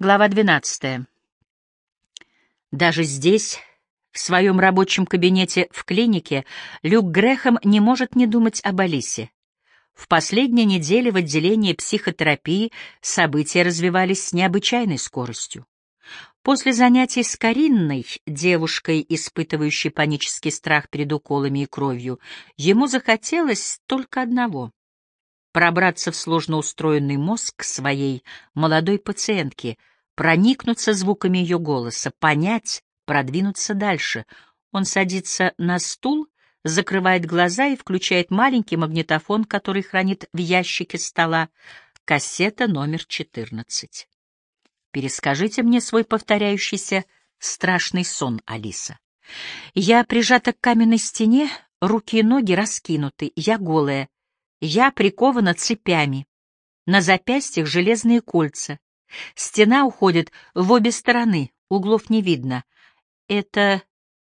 Глава 12. Даже здесь, в своем рабочем кабинете в клинике, Люк Грэхэм не может не думать об Алисе. В последние недели в отделении психотерапии события развивались с необычайной скоростью. После занятий с Каринной, девушкой, испытывающей панический страх перед уколами и кровью, ему захотелось только одного — пробраться в сложно устроенный мозг своей молодой пациентки, проникнуться звуками ее голоса, понять, продвинуться дальше. Он садится на стул, закрывает глаза и включает маленький магнитофон, который хранит в ящике стола, кассета номер 14. Перескажите мне свой повторяющийся страшный сон, Алиса. Я прижата к каменной стене, руки и ноги раскинуты, я голая. Я прикована цепями. На запястьях железные кольца. Стена уходит в обе стороны, углов не видно. Это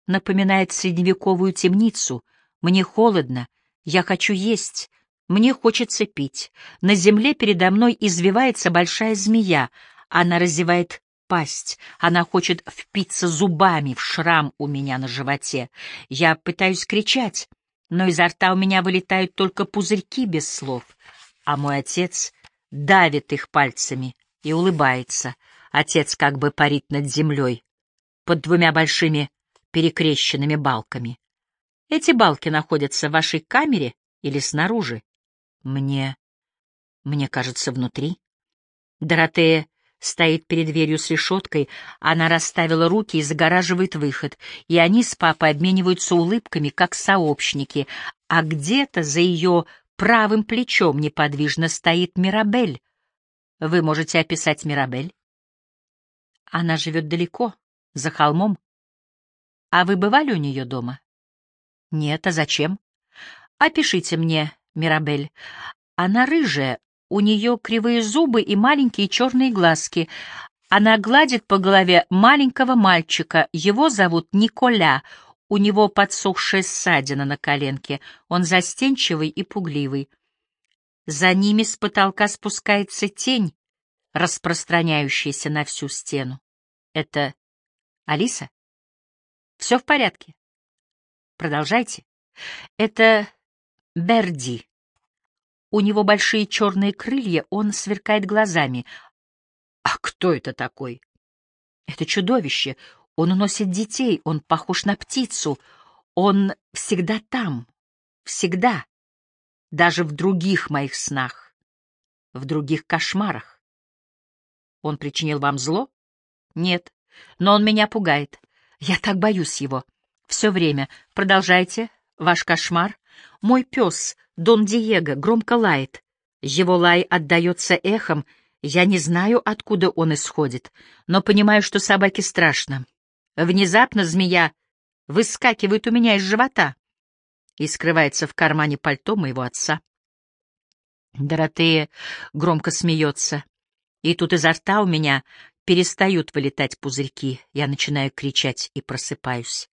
напоминает средневековую темницу. Мне холодно, я хочу есть, мне хочется пить. На земле передо мной извивается большая змея. Она разевает пасть. Она хочет впиться зубами в шрам у меня на животе. Я пытаюсь кричать, но изо рта у меня вылетают только пузырьки без слов. А мой отец давит их пальцами и улыбается. Отец как бы парит над землей, под двумя большими перекрещенными балками. Эти балки находятся в вашей камере или снаружи? Мне... мне кажется, внутри. Доротея стоит перед дверью с решеткой, она расставила руки и загораживает выход, и они с папой обмениваются улыбками, как сообщники, а где-то за ее правым плечом неподвижно стоит Мирабель. Вы можете описать Мирабель? Она живет далеко, за холмом. А вы бывали у нее дома? Нет, а зачем? Опишите мне, Мирабель. Она рыжая, у нее кривые зубы и маленькие черные глазки. Она гладит по голове маленького мальчика. Его зовут Николя. У него подсохшая ссадина на коленке. Он застенчивый и пугливый. За ними с потолка спускается тень, распространяющаяся на всю стену. Это Алиса? Все в порядке? Продолжайте. Это Берди. У него большие черные крылья, он сверкает глазами. А кто это такой? Это чудовище. Он уносит детей, он похож на птицу. Он всегда там, всегда даже в других моих снах, в других кошмарах. Он причинил вам зло? Нет, но он меня пугает. Я так боюсь его. Все время. Продолжайте. Ваш кошмар. Мой пес, Дон Диего, громко лает. Его лай отдается эхом. Я не знаю, откуда он исходит, но понимаю, что собаке страшно. Внезапно змея выскакивает у меня из живота и скрывается в кармане пальто моего отца. Доротея громко смеется, и тут изо рта у меня перестают вылетать пузырьки. Я начинаю кричать и просыпаюсь.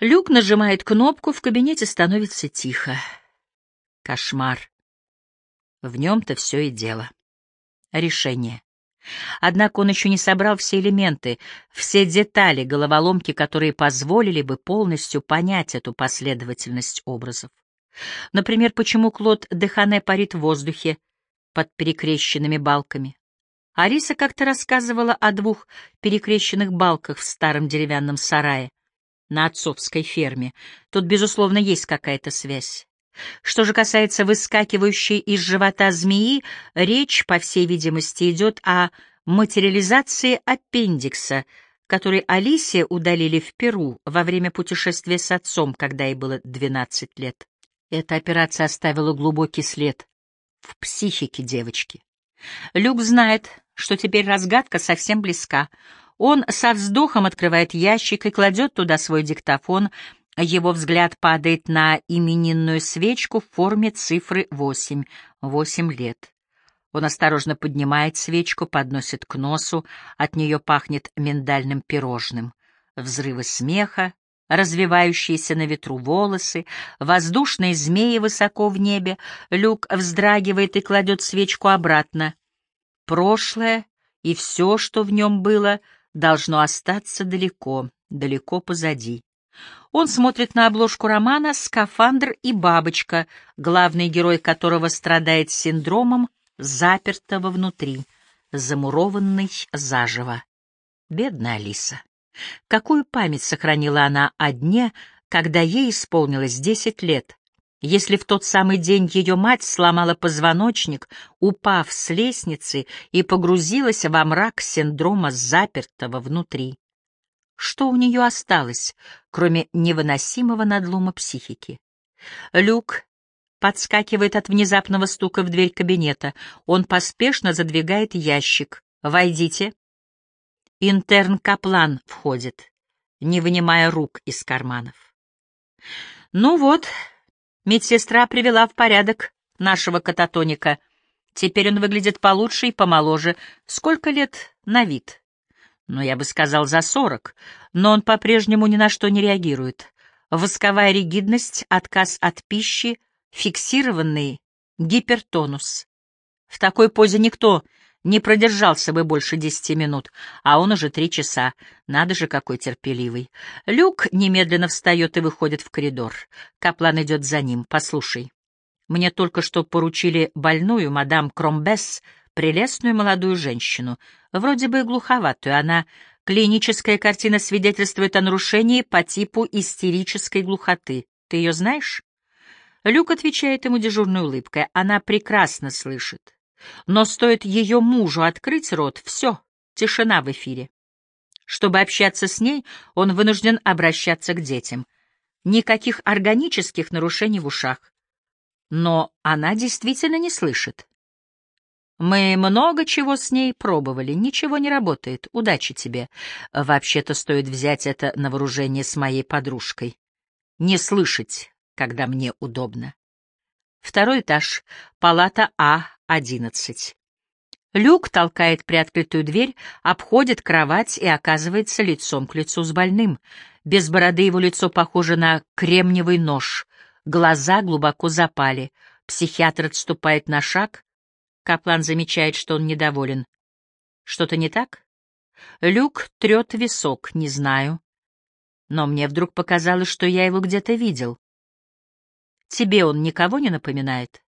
Люк нажимает кнопку, в кабинете становится тихо. Кошмар. В нем-то все и дело. Решение. Однако он еще не собрал все элементы, все детали головоломки, которые позволили бы полностью понять эту последовательность образов. Например, почему Клод Дехане парит в воздухе под перекрещенными балками. Ариса как-то рассказывала о двух перекрещенных балках в старом деревянном сарае на отцовской ферме. Тут, безусловно, есть какая-то связь. Что же касается выскакивающей из живота змеи, речь, по всей видимости, идет о материализации аппендикса, который Алисе удалили в Перу во время путешествия с отцом, когда ей было 12 лет. Эта операция оставила глубокий след в психике девочки. Люк знает, что теперь разгадка совсем близка. Он со вздохом открывает ящик и кладет туда свой диктофон — его взгляд падает на именинную свечку в форме цифры восемь. Восемь лет. Он осторожно поднимает свечку, подносит к носу, от нее пахнет миндальным пирожным. Взрывы смеха, развивающиеся на ветру волосы, воздушные змеи высоко в небе. Люк вздрагивает и кладет свечку обратно. Прошлое и все, что в нем было, должно остаться далеко, далеко позади. Он смотрит на обложку романа «Скафандр и бабочка», главный герой которого страдает синдромом запертого внутри, замурованный заживо. Бедная Алиса. Какую память сохранила она о дне, когда ей исполнилось десять лет, если в тот самый день ее мать сломала позвоночник, упав с лестницы и погрузилась во мрак синдрома запертого внутри. Что у нее осталось, кроме невыносимого надлома психики? Люк подскакивает от внезапного стука в дверь кабинета. Он поспешно задвигает ящик. «Войдите». Интерн Каплан входит, не вынимая рук из карманов. «Ну вот», Медсестра привела в порядок нашего кататоника. Теперь он выглядит получше и помоложе. Сколько лет на вид? Ну, я бы сказал, за сорок. Но он по-прежнему ни на что не реагирует. Восковая ригидность, отказ от пищи, фиксированный гипертонус. В такой позе никто не продержался бы больше десяти минут, а он уже три часа. Надо же, какой терпеливый. Люк немедленно встает и выходит в коридор. Каплан идет за ним. «Послушай, мне только что поручили больную, мадам Кромбес, прелестную молодую женщину, вроде бы глуховатую. Она клиническая картина свидетельствует о нарушении по типу истерической глухоты. Ты ее знаешь?» Люк отвечает ему дежурной улыбкой. Она прекрасно слышит. Но стоит ее мужу открыть рот, все, тишина в эфире. Чтобы общаться с ней, он вынужден обращаться к детям. Никаких органических нарушений в ушах. Но она действительно не слышит. Мы много чего с ней пробовали, ничего не работает. Удачи тебе. Вообще-то стоит взять это на вооружение с моей подружкой. Не слышать, когда мне удобно. Второй этаж, палата А-11. Люк толкает приоткрытую дверь, обходит кровать и оказывается лицом к лицу с больным. Без бороды его лицо похоже на кремниевый нож. Глаза глубоко запали. Психиатр отступает на шаг. Каплан замечает, что он недоволен. Что-то не так? Люк трет висок, не знаю. Но мне вдруг показалось, что я его где-то видел. Тебе он никого не напоминает?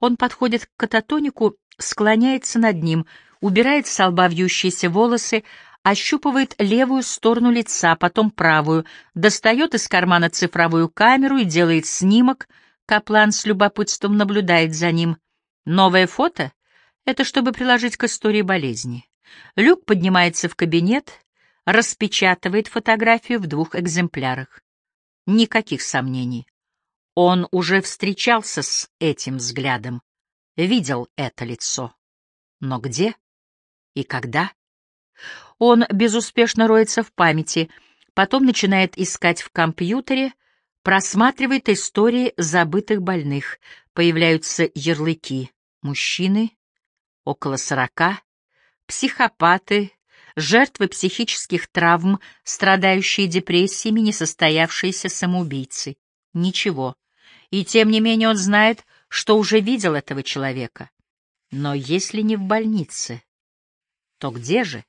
Он подходит к кататонику, склоняется над ним, убирает с лба вьющиеся волосы, ощупывает левую сторону лица, потом правую, достает из кармана цифровую камеру и делает снимок. Каплан с любопытством наблюдает за ним. Новое фото — это чтобы приложить к истории болезни. Люк поднимается в кабинет, распечатывает фотографию в двух экземплярах. Никаких сомнений. Он уже встречался с этим взглядом, видел это лицо. Но где и когда? Он безуспешно роется в памяти, потом начинает искать в компьютере, просматривает истории забытых больных. Появляются ярлыки. Мужчины, около сорока, психопаты, жертвы психических травм, страдающие депрессиями, несостоявшиеся самоубийцы. Ничего. И тем не менее он знает, что уже видел этого человека. Но если не в больнице, то где же?